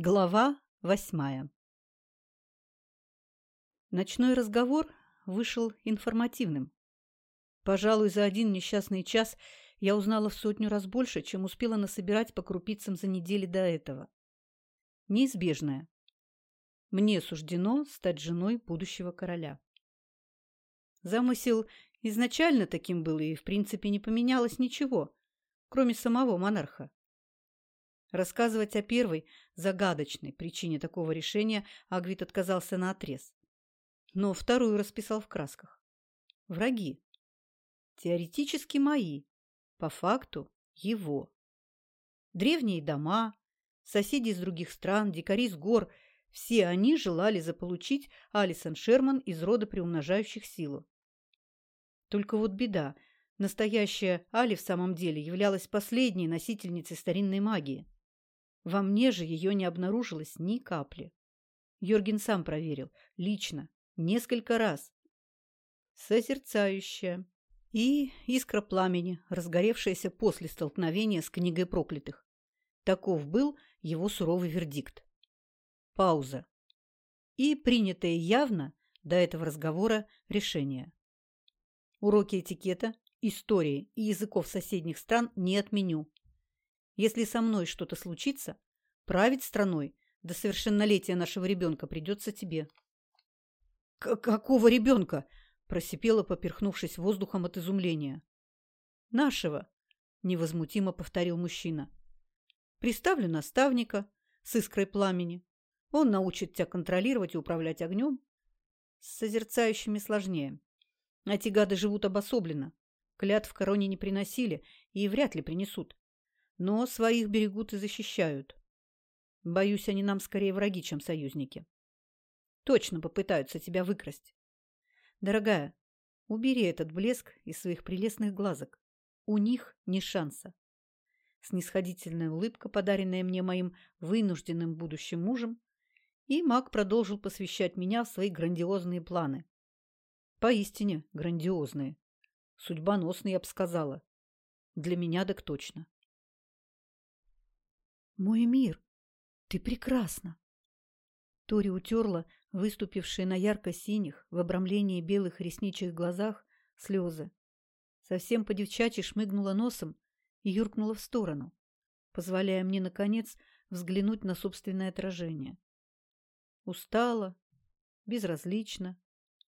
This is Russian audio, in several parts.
Глава восьмая Ночной разговор вышел информативным. Пожалуй, за один несчастный час я узнала в сотню раз больше, чем успела насобирать по крупицам за недели до этого. Неизбежное. Мне суждено стать женой будущего короля. Замысел изначально таким был, и в принципе не поменялось ничего, кроме самого монарха. Рассказывать о первой, загадочной причине такого решения Агвит отказался наотрез. Но вторую расписал в красках. Враги. Теоретически мои, по факту его. Древние дома, соседи из других стран, дикари с гор – все они желали заполучить Алисон Шерман из рода приумножающих силу. Только вот беда. Настоящая Али в самом деле являлась последней носительницей старинной магии. Во мне же ее не обнаружилось ни капли. Йорген сам проверил, лично, несколько раз. Созерцающая. И искра пламени, разгоревшаяся после столкновения с книгой проклятых. Таков был его суровый вердикт. Пауза. И принятое явно до этого разговора решение. Уроки этикета, истории и языков соседних стран не отменю. Если со мной что-то случится, править страной до совершеннолетия нашего ребенка придется тебе. – Какого ребенка? – просипела, поперхнувшись воздухом от изумления. – Нашего, – невозмутимо повторил мужчина. – Приставлю наставника с искрой пламени. Он научит тебя контролировать и управлять огнем. С созерцающими сложнее. Эти гады живут обособленно. Клятв короне не приносили и вряд ли принесут но своих берегут и защищают. Боюсь, они нам скорее враги, чем союзники. Точно попытаются тебя выкрасть. Дорогая, убери этот блеск из своих прелестных глазок. У них ни шанса. Снисходительная улыбка, подаренная мне моим вынужденным будущим мужем, и маг продолжил посвящать меня в свои грандиозные планы. Поистине грандиозные. Судьбоносные, я бы сказала. Для меня так точно. «Мой мир! Ты прекрасна!» Тори утерла выступившие на ярко-синих в обрамлении белых ресничих глазах слезы. Совсем по-девчачьи шмыгнула носом и юркнула в сторону, позволяя мне, наконец, взглянуть на собственное отражение. Устала, безразлично,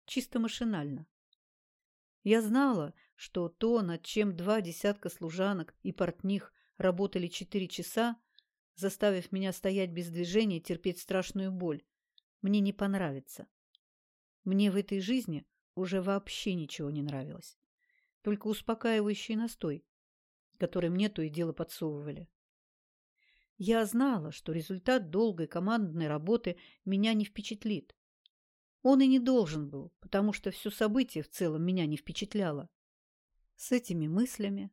чисто машинально. Я знала, что то, над чем два десятка служанок и портних работали четыре часа, заставив меня стоять без движения и терпеть страшную боль. Мне не понравится. Мне в этой жизни уже вообще ничего не нравилось. Только успокаивающий настой, который мне то и дело подсовывали. Я знала, что результат долгой командной работы меня не впечатлит. Он и не должен был, потому что все событие в целом меня не впечатляло. С этими мыслями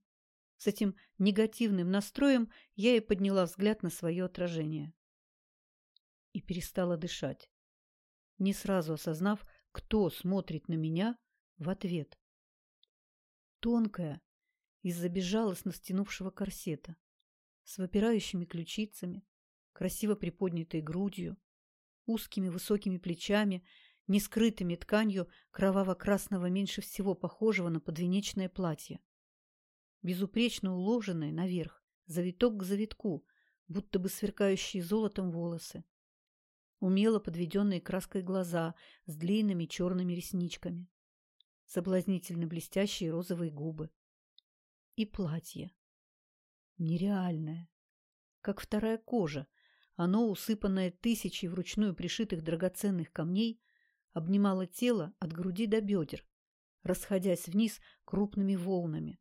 с этим негативным настроем я и подняла взгляд на свое отражение. И перестала дышать, не сразу осознав, кто смотрит на меня в ответ. Тонкая, из-за безжалостно стянувшего корсета, с выпирающими ключицами, красиво приподнятой грудью, узкими высокими плечами, не скрытыми тканью кроваво-красного меньше всего похожего на подвенечное платье безупречно уложенные наверх, завиток к завитку, будто бы сверкающие золотом волосы. Умело подведенные краской глаза с длинными черными ресничками. Соблазнительно блестящие розовые губы. И платье. Нереальное. Как вторая кожа, оно, усыпанное тысячей вручную пришитых драгоценных камней, обнимало тело от груди до бедер, расходясь вниз крупными волнами,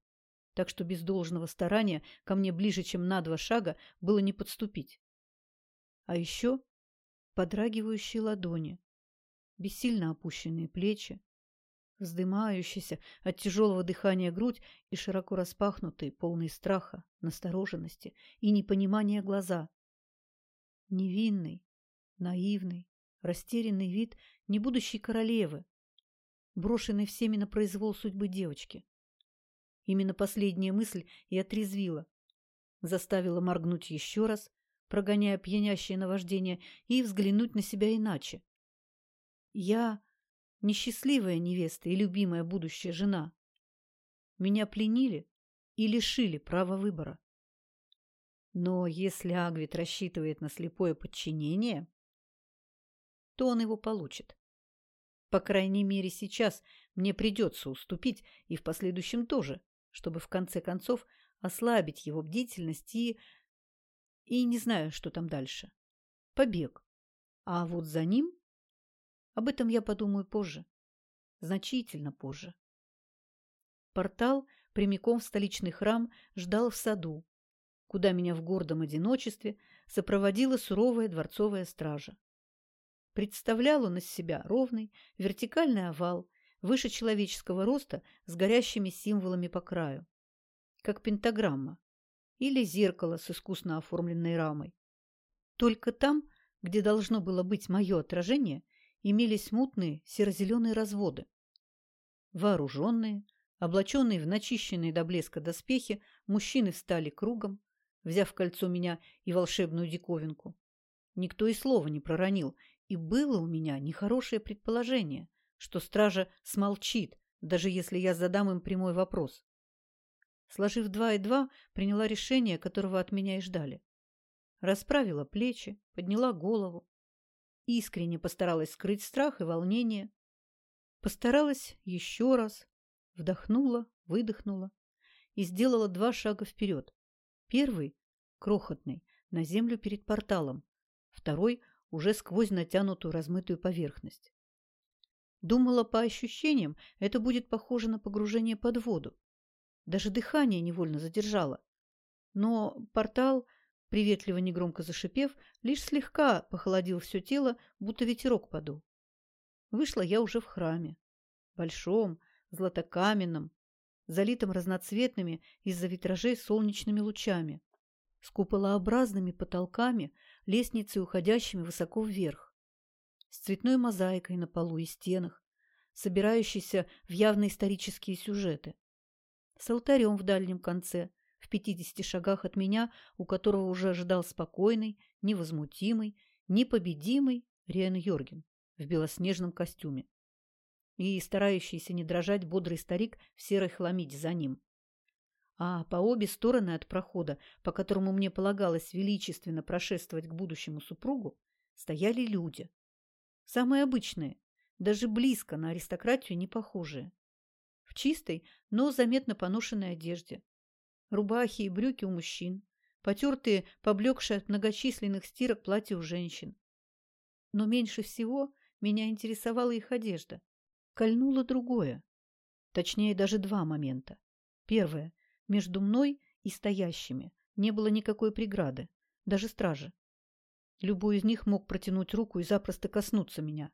так что без должного старания ко мне ближе, чем на два шага, было не подступить. А еще подрагивающие ладони, бессильно опущенные плечи, вздымающиеся от тяжелого дыхания грудь и широко распахнутые, полные страха, настороженности и непонимания глаза. Невинный, наивный, растерянный вид небудущей королевы, брошенной всеми на произвол судьбы девочки. Именно последняя мысль и отрезвила. Заставила моргнуть еще раз, прогоняя пьянящее наваждение, и взглянуть на себя иначе. Я несчастливая невеста и любимая будущая жена. Меня пленили и лишили права выбора. Но если Агвит рассчитывает на слепое подчинение, то он его получит. По крайней мере, сейчас мне придется уступить и в последующем тоже, чтобы в конце концов ослабить его бдительность и... И не знаю, что там дальше. Побег. А вот за ним... Об этом я подумаю позже. Значительно позже. Портал прямиком в столичный храм ждал в саду, куда меня в гордом одиночестве сопроводила суровая дворцовая стража. Представлял он из себя ровный, вертикальный овал, выше человеческого роста, с горящими символами по краю, как пентаграмма или зеркало с искусно оформленной рамой. Только там, где должно было быть мое отражение, имелись мутные серо-зеленые разводы. Вооруженные, облаченные в начищенные до блеска доспехи, мужчины встали кругом, взяв в кольцо меня и волшебную диковинку. Никто и слова не проронил, и было у меня нехорошее предположение, что стража смолчит, даже если я задам им прямой вопрос. Сложив два и два, приняла решение, которого от меня и ждали. Расправила плечи, подняла голову. Искренне постаралась скрыть страх и волнение. Постаралась еще раз. Вдохнула, выдохнула и сделала два шага вперед. Первый, крохотный, на землю перед порталом. Второй, уже сквозь натянутую размытую поверхность. Думала по ощущениям, это будет похоже на погружение под воду. Даже дыхание невольно задержало. Но портал, приветливо негромко зашипев, лишь слегка похолодил все тело, будто ветерок подул. Вышла я уже в храме. Большом, златокаменном, залитым разноцветными из-за витражей солнечными лучами, с куполообразными потолками, лестницей, уходящими высоко вверх, с цветной мозаикой на полу и стенах, собирающейся в явно исторические сюжеты, с алтарем в дальнем конце, в пятидесяти шагах от меня, у которого уже ожидал спокойный, невозмутимый, непобедимый Риэн Йорген в белоснежном костюме и старающийся не дрожать бодрый старик в серой хламиде за ним. А по обе стороны от прохода, по которому мне полагалось величественно прошествовать к будущему супругу, стояли люди. Самые обычные, даже близко на аристократию не похожие. В чистой, но заметно поношенной одежде. Рубахи и брюки у мужчин, потертые, поблекшие от многочисленных стирок платья у женщин. Но меньше всего меня интересовала их одежда кольнуло другое. Точнее, даже два момента. Первое. Между мной и стоящими не было никакой преграды, даже стражи. Любой из них мог протянуть руку и запросто коснуться меня.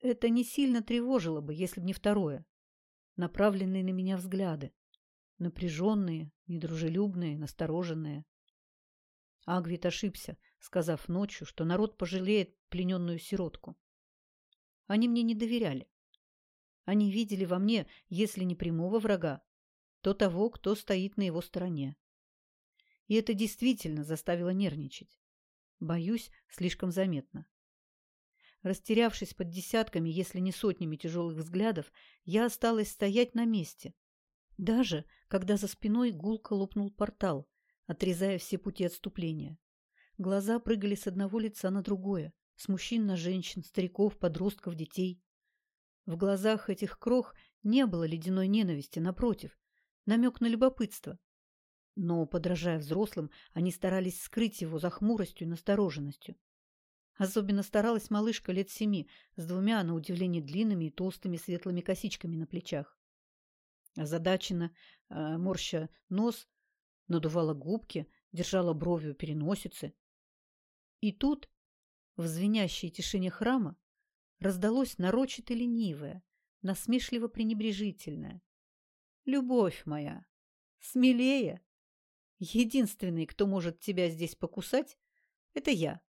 Это не сильно тревожило бы, если бы не второе. Направленные на меня взгляды. Напряженные, недружелюбные, настороженные. Агвит ошибся, сказав ночью, что народ пожалеет плененную сиротку. Они мне не доверяли. Они видели во мне, если не прямого врага, то того, кто стоит на его стороне. И это действительно заставило нервничать. Боюсь, слишком заметно. Растерявшись под десятками, если не сотнями тяжелых взглядов, я осталась стоять на месте. Даже когда за спиной гулко лопнул портал, отрезая все пути отступления. Глаза прыгали с одного лица на другое, с мужчин на женщин, стариков, подростков, детей. В глазах этих крох не было ледяной ненависти, напротив, намек на любопытство. Но, подражая взрослым, они старались скрыть его за хмуростью и настороженностью. Особенно старалась малышка лет семи, с двумя, на удивление, длинными и толстыми светлыми косичками на плечах. Озадаченно, э, морща нос, надувала губки, держала бровью переносицы. И тут в звенящей тишине храма раздалось нарочито ленивое, насмешливо-пренебрежительное. «Любовь моя! Смелее! Единственный, кто может тебя здесь покусать, это я,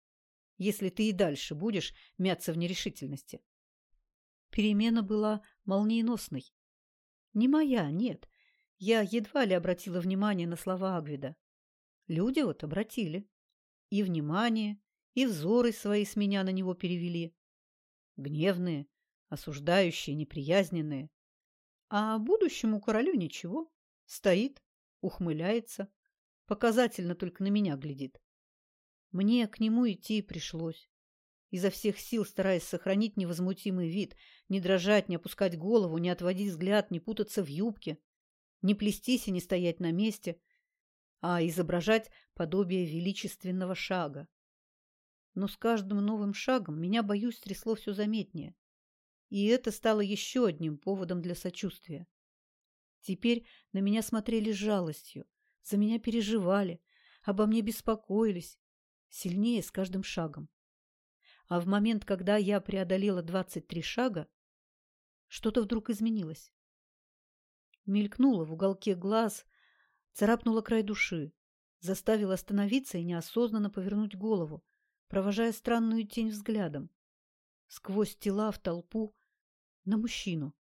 если ты и дальше будешь мяться в нерешительности». Перемена была молниеносной. Не моя, нет. Я едва ли обратила внимание на слова Агвида. Люди вот обратили. И внимание, и взоры свои с меня на него перевели. Гневные, осуждающие, неприязненные. А будущему королю ничего. Стоит, ухмыляется, показательно только на меня глядит. Мне к нему идти пришлось. Изо всех сил стараясь сохранить невозмутимый вид, не дрожать, не опускать голову, не отводить взгляд, не путаться в юбке, не плестись и не стоять на месте, а изображать подобие величественного шага. Но с каждым новым шагом меня, боюсь, трясло все заметнее. И это стало еще одним поводом для сочувствия. Теперь на меня смотрели с жалостью, за меня переживали, обо мне беспокоились, сильнее с каждым шагом. А в момент, когда я преодолела двадцать три шага, что-то вдруг изменилось. Мелькнуло в уголке глаз, царапнуло край души, заставило остановиться и неосознанно повернуть голову, провожая странную тень взглядом. Сквозь тела в толпу на мужчину.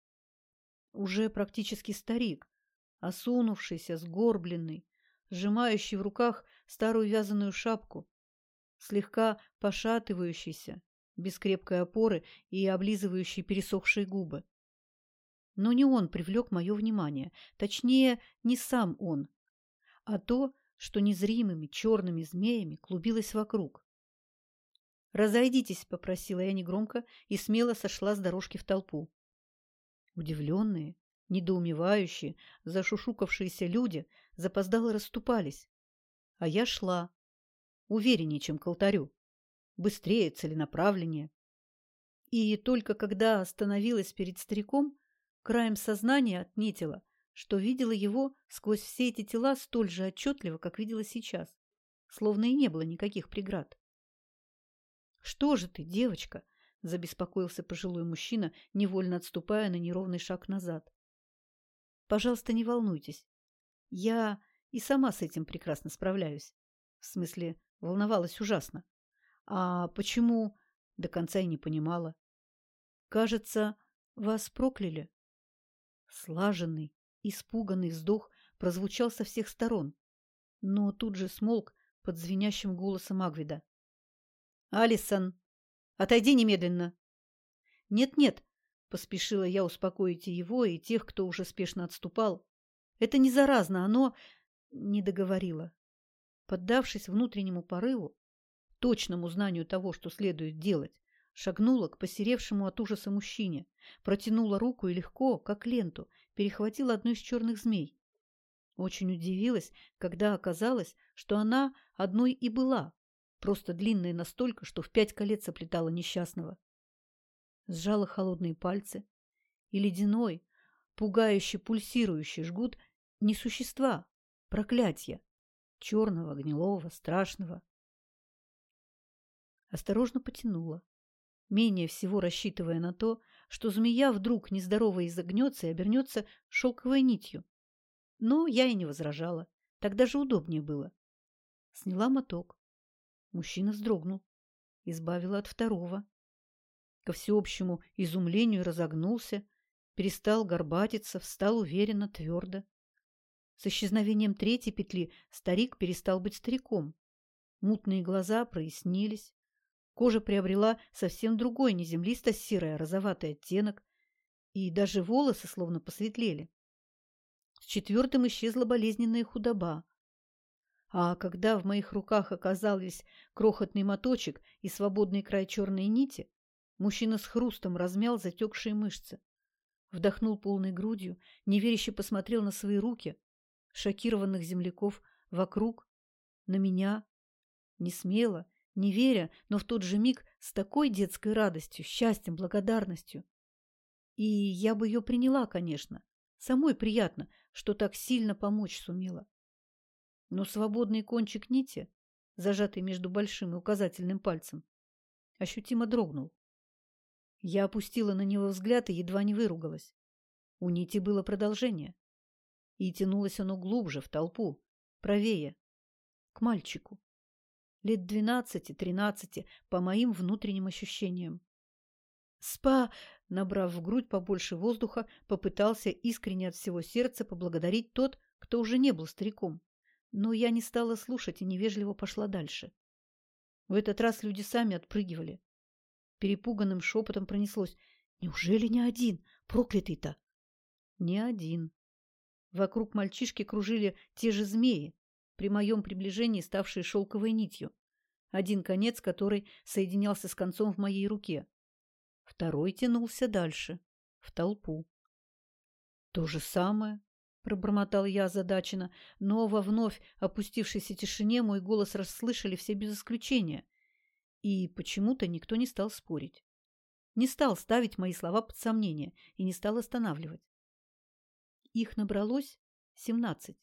Уже практически старик, осунувшийся, сгорбленный, сжимающий в руках старую вязаную шапку, слегка пошатывающийся, без крепкой опоры и облизывающий пересохшие губы. Но не он привлек мое внимание, точнее, не сам он, а то, что незримыми черными змеями клубилось вокруг. «Разойдитесь», — попросила я негромко и смело сошла с дорожки в толпу. Удивленные, недоумевающие, зашушукавшиеся люди запоздало расступались, а я шла, увереннее, чем к алтарю, быстрее, целенаправленнее. И только когда остановилась перед стариком, краем сознания отметила, что видела его сквозь все эти тела столь же отчетливо, как видела сейчас, словно и не было никаких преград. «Что же ты, девочка?» – забеспокоился пожилой мужчина, невольно отступая на неровный шаг назад. «Пожалуйста, не волнуйтесь. Я и сама с этим прекрасно справляюсь. В смысле, волновалась ужасно. А почему, до конца и не понимала. Кажется, вас прокляли?» Слаженный, испуганный вздох прозвучал со всех сторон, но тут же смолк под звенящим голосом Агвида. «Алисон, отойди немедленно!» «Нет-нет», — поспешила я успокоить и его, и тех, кто уже спешно отступал. «Это не заразно, оно...» — не договорила. Поддавшись внутреннему порыву, точному знанию того, что следует делать, шагнула к посеревшему от ужаса мужчине, протянула руку и легко, как ленту, перехватила одну из черных змей. Очень удивилась, когда оказалось, что она одной и была, просто длинная настолько, что в пять колец оплетала несчастного. Сжала холодные пальцы, и ледяной, пугающий, пульсирующий жгут не существа, проклятия, черного, гнилого, страшного. Осторожно потянула, менее всего рассчитывая на то, что змея вдруг нездорово изогнется и обернется шелковой нитью. Но я и не возражала, так даже удобнее было. Сняла моток, Мужчина вздрогнул. Избавила от второго. Ко всеобщему изумлению разогнулся, перестал горбатиться, встал уверенно, твердо. С исчезновением третьей петли старик перестал быть стариком. Мутные глаза прояснились. Кожа приобрела совсем другой, не землисто-серый, розоватый оттенок. И даже волосы словно посветлели. С четвертым исчезла болезненная худоба. А когда в моих руках оказались крохотный моточек и свободный край черной нити, мужчина с хрустом размял затекшие мышцы. Вдохнул полной грудью, неверяще посмотрел на свои руки, шокированных земляков вокруг, на меня. Не смело, не веря, но в тот же миг с такой детской радостью, счастьем, благодарностью. И я бы ее приняла, конечно. Самой приятно, что так сильно помочь сумела но свободный кончик нити, зажатый между большим и указательным пальцем, ощутимо дрогнул. Я опустила на него взгляд и едва не выругалась. У нити было продолжение. И тянулось оно глубже, в толпу, правее, к мальчику. Лет двенадцати-тринадцати, по моим внутренним ощущениям. «Спа!» — набрав в грудь побольше воздуха, попытался искренне от всего сердца поблагодарить тот, кто уже не был стариком. Но я не стала слушать и невежливо пошла дальше. В этот раз люди сами отпрыгивали. Перепуганным шепотом пронеслось. Неужели не один? Проклятый-то! Не один. Вокруг мальчишки кружили те же змеи, при моем приближении ставшие шелковой нитью, один конец которой соединялся с концом в моей руке. Второй тянулся дальше, в толпу. То же самое, пробормотал я озадаченно, но во вновь опустившейся тишине мой голос расслышали все без исключения. И почему-то никто не стал спорить. Не стал ставить мои слова под сомнение и не стал останавливать. Их набралось семнадцать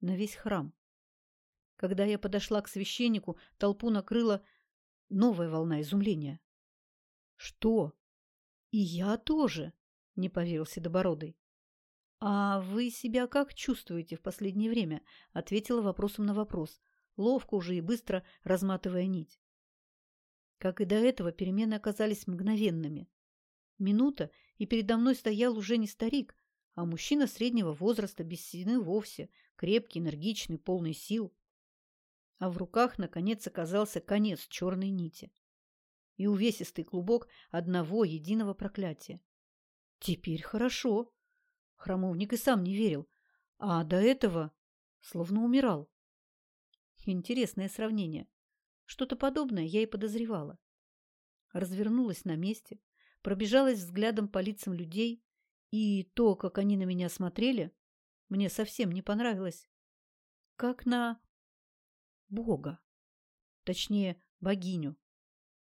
на весь храм. Когда я подошла к священнику, толпу накрыла новая волна изумления. «Что? И я тоже?» – не поверил Седобородый. «А вы себя как чувствуете в последнее время?» – ответила вопросом на вопрос, ловко уже и быстро разматывая нить. Как и до этого, перемены оказались мгновенными. Минута, и передо мной стоял уже не старик, а мужчина среднего возраста, без седины вовсе, крепкий, энергичный, полный сил а в руках, наконец, оказался конец черной нити и увесистый клубок одного единого проклятия. Теперь хорошо. Храмовник и сам не верил, а до этого словно умирал. Интересное сравнение. Что-то подобное я и подозревала. Развернулась на месте, пробежалась взглядом по лицам людей, и то, как они на меня смотрели, мне совсем не понравилось. Как на Бога, точнее, богиню,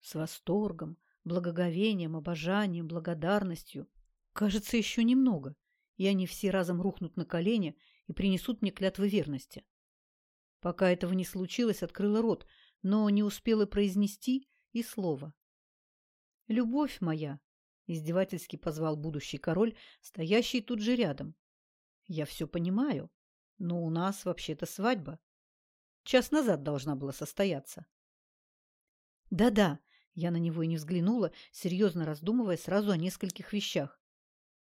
с восторгом, благоговением, обожанием, благодарностью. Кажется, еще немного, и они все разом рухнут на колени и принесут мне клятвы верности. Пока этого не случилось, открыла рот, но не успела произнести и слова. «Любовь моя!» — издевательски позвал будущий король, стоящий тут же рядом. «Я все понимаю, но у нас вообще-то свадьба. Час назад должна была состояться. Да-да, я на него и не взглянула, серьезно раздумывая сразу о нескольких вещах.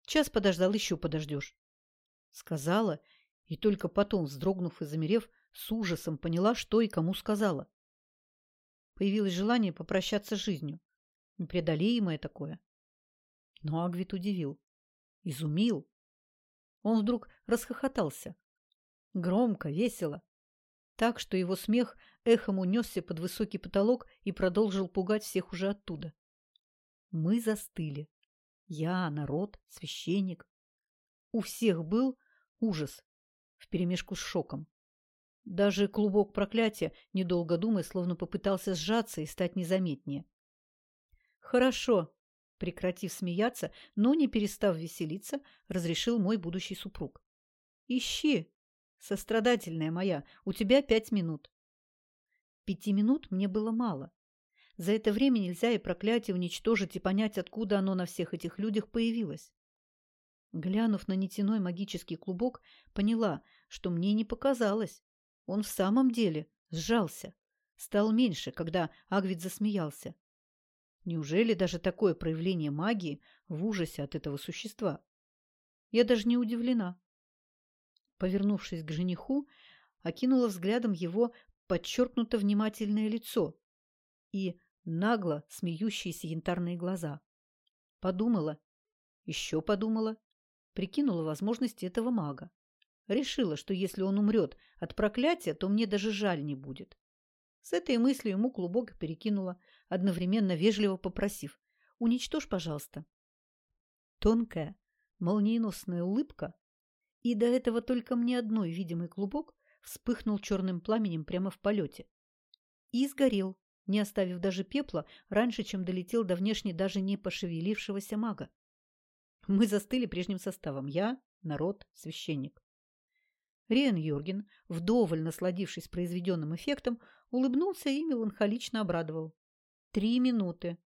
Час подождал, еще подождешь. Сказала, и только потом, вздрогнув и замерев, с ужасом поняла, что и кому сказала. Появилось желание попрощаться с жизнью. Непреодолимое такое. Но Агвит удивил. Изумил. Он вдруг расхохотался. Громко, весело так, что его смех эхом унесся под высокий потолок и продолжил пугать всех уже оттуда. Мы застыли. Я, народ, священник. У всех был ужас вперемешку с шоком. Даже клубок проклятия, недолго думая, словно попытался сжаться и стать незаметнее. «Хорошо», — прекратив смеяться, но не перестав веселиться, разрешил мой будущий супруг. «Ищи Сострадательная моя, у тебя пять минут. Пяти минут мне было мало. За это время нельзя и проклятие уничтожить и понять, откуда оно на всех этих людях появилось. Глянув на нитяной магический клубок, поняла, что мне не показалось. Он в самом деле сжался, стал меньше, когда Агвид засмеялся. Неужели даже такое проявление магии в ужасе от этого существа? Я даже не удивлена. Повернувшись к жениху, окинула взглядом его подчеркнуто внимательное лицо и нагло смеющиеся янтарные глаза. Подумала, еще подумала, прикинула возможности этого мага. Решила, что если он умрет от проклятия, то мне даже жаль не будет. С этой мыслью ему клубок перекинула, одновременно вежливо попросив «Уничтожь, пожалуйста». Тонкая, молниеносная улыбка и до этого только мне одной видимый клубок вспыхнул черным пламенем прямо в полете. И сгорел, не оставив даже пепла, раньше, чем долетел до внешне даже не пошевелившегося мага. Мы застыли прежним составом. Я, народ, священник. Риэн Йорген, вдоволь насладившись произведенным эффектом, улыбнулся и меланхолично обрадовал. Три минуты.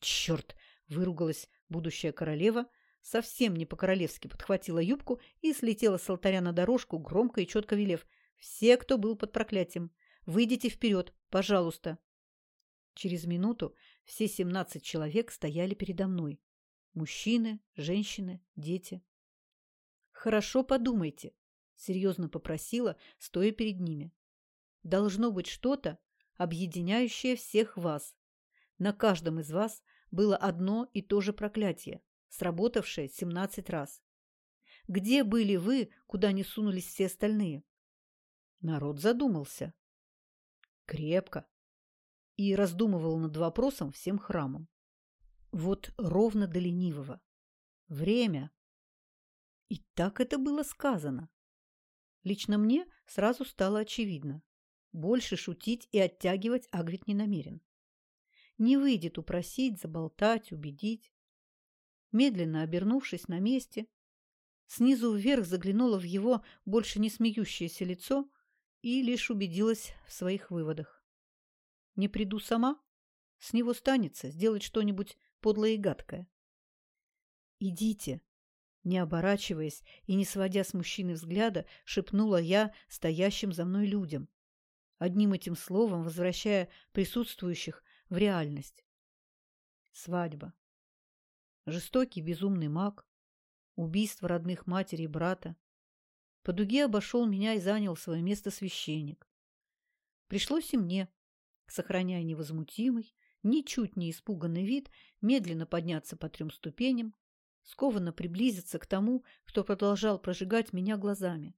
«Черт!» – выругалась будущая королева, совсем не по-королевски подхватила юбку и слетела с алтаря на дорожку, громко и четко велев. «Все, кто был под проклятием, выйдите вперед, пожалуйста!» Через минуту все семнадцать человек стояли передо мной. Мужчины, женщины, дети. «Хорошо подумайте», — серьезно попросила, стоя перед ними. «Должно быть что-то, объединяющее всех вас. На каждом из вас было одно и то же проклятие, сработавшее 17 раз. Где были вы, куда не сунулись все остальные? Народ задумался. Крепко. И раздумывал над вопросом всем храмом. Вот ровно до ленивого. Время. И так это было сказано. Лично мне сразу стало очевидно. Больше шутить и оттягивать Агвит не намерен. Не выйдет упросить, заболтать, убедить. Медленно обернувшись на месте, снизу вверх заглянула в его больше не смеющееся лицо и лишь убедилась в своих выводах. Не приду сама, с него станется сделать что-нибудь подлое и гадкое. «Идите!» Не оборачиваясь и не сводя с мужчины взгляда, шепнула я стоящим за мной людям, одним этим словом возвращая присутствующих в реальность. Свадьба. Жестокий безумный маг, убийство родных матери и брата. По дуге обошел меня и занял свое место священник. Пришлось и мне, сохраняя невозмутимый, ничуть не испуганный вид, медленно подняться по трем ступеням, скованно приблизиться к тому, кто продолжал прожигать меня глазами.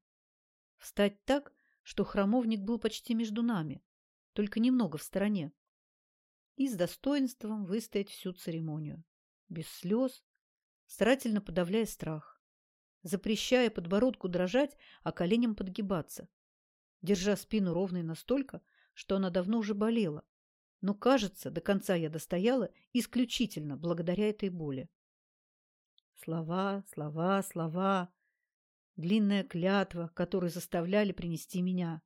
Встать так, что храмовник был почти между нами, только немного в стороне. И с достоинством выстоять всю церемонию. Без слез, старательно подавляя страх, запрещая подбородку дрожать, а коленям подгибаться, держа спину ровной настолько, что она давно уже болела, но, кажется, до конца я достояла исключительно благодаря этой боли. Слова, слова, слова. Длинная клятва, которую заставляли принести меня.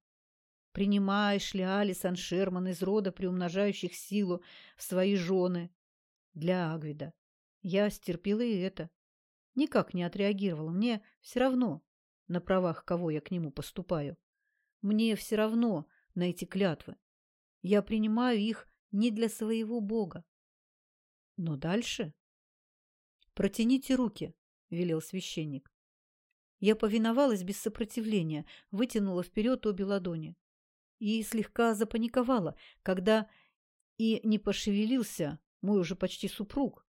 Принимаешь ли Алисан Шерман из рода приумножающих силу в свои жены? Для Агвида. Я стерпела и это. Никак не отреагировала. Мне все равно, на правах кого я к нему поступаю. Мне все равно на эти клятвы. Я принимаю их не для своего Бога. Но дальше... «Протяните руки», — велел священник. Я повиновалась без сопротивления, вытянула вперед обе ладони. И слегка запаниковала, когда и не пошевелился мой уже почти супруг.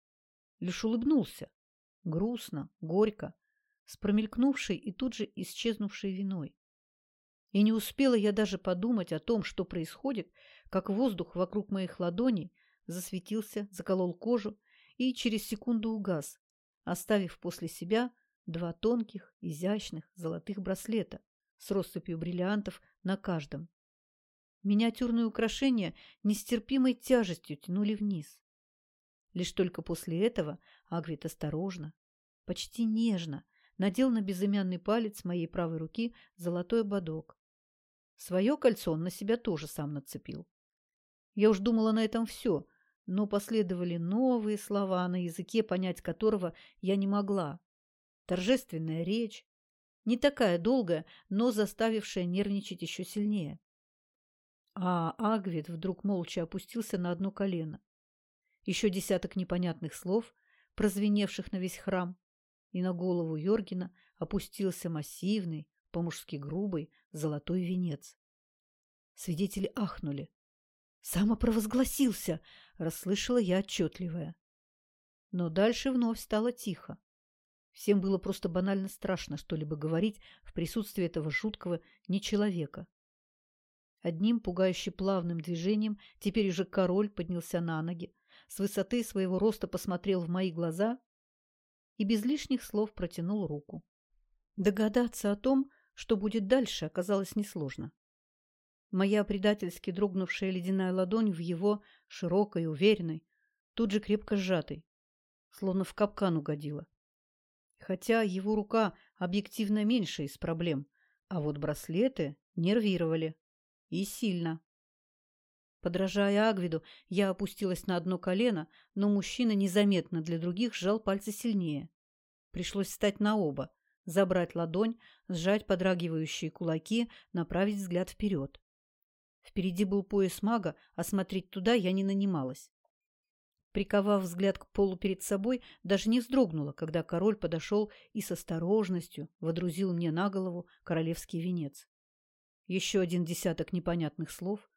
Лишь улыбнулся. Грустно, горько, с промелькнувшей и тут же исчезнувшей виной. И не успела я даже подумать о том, что происходит, как воздух вокруг моих ладоней засветился, заколол кожу и через секунду угас, оставив после себя два тонких, изящных золотых браслета с россыпью бриллиантов на каждом. Миниатюрные украшения нестерпимой тяжестью тянули вниз. Лишь только после этого Агвит осторожно, почти нежно надел на безымянный палец моей правой руки золотой ободок, Свое кольцо он на себя тоже сам нацепил. Я уж думала на этом все, но последовали новые слова, на языке понять которого я не могла. Торжественная речь, не такая долгая, но заставившая нервничать еще сильнее. А Агвит вдруг молча опустился на одно колено. Еще десяток непонятных слов, прозвеневших на весь храм, и на голову Йоргена опустился массивный, по-мужски грубый, золотой венец. Свидетели ахнули. «Самопровозгласился!» – расслышала я отчетливое. Но дальше вновь стало тихо. Всем было просто банально страшно что-либо говорить в присутствии этого жуткого нечеловека. Одним пугающе плавным движением теперь уже король поднялся на ноги, с высоты своего роста посмотрел в мои глаза и без лишних слов протянул руку. Догадаться о том, что будет дальше, оказалось несложно. Моя предательски дрогнувшая ледяная ладонь в его, широкой, уверенной, тут же крепко сжатой, словно в капкан угодила. Хотя его рука объективно меньше из проблем, а вот браслеты нервировали. И сильно. Подражая Агвиду, я опустилась на одно колено, но мужчина незаметно для других сжал пальцы сильнее. Пришлось встать на оба, забрать ладонь, сжать подрагивающие кулаки, направить взгляд вперед. Впереди был пояс мага, а смотреть туда я не нанималась. Приковав взгляд к полу перед собой, даже не вздрогнула, когда король подошел и с осторожностью водрузил мне на голову королевский венец. Еще один десяток непонятных слов,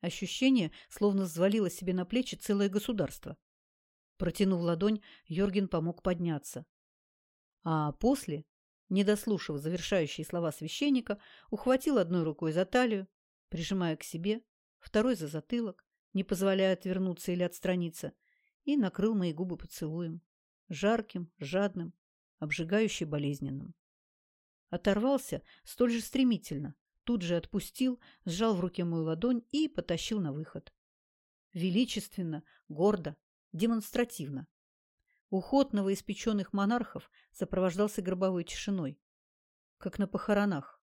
Ощущение, словно взвалило себе на плечи целое государство. Протянув ладонь, Йорген помог подняться. А после, не дослушав завершающие слова священника, ухватил одной рукой за талию, прижимая к себе, второй за затылок, не позволяя отвернуться или отстраниться, и накрыл мои губы поцелуем, жарким, жадным, обжигающе болезненным. Оторвался столь же стремительно, тут же отпустил, сжал в руке мою ладонь и потащил на выход. Величественно, гордо, демонстративно. Уход новоиспеченных монархов сопровождался гробовой тишиной, как на похоронах.